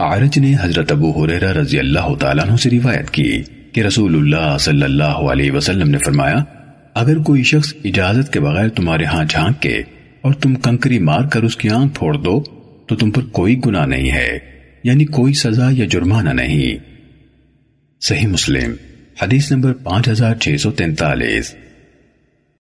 عارج نے حضرت ابو حریرہ رضی اللہ تعالیٰ عنہ سے روایت کی کہ رسول اللہ صلی اللہ علیہ وسلم نے فرمایا، اگر کوئی شخص اجازت کے بغیر تمہارے ہاں جھانک کے اور تم کنکری مار کر اس کی آنکھ پھوڑ دو، تو تم پر کوئی گناہ نہیں ہے یعنی کوئی سزا یا جرمانہ نہیں۔ صحیح مسلم، حدیث نمبر پانچ ہزار چھ سو تینتالیس۔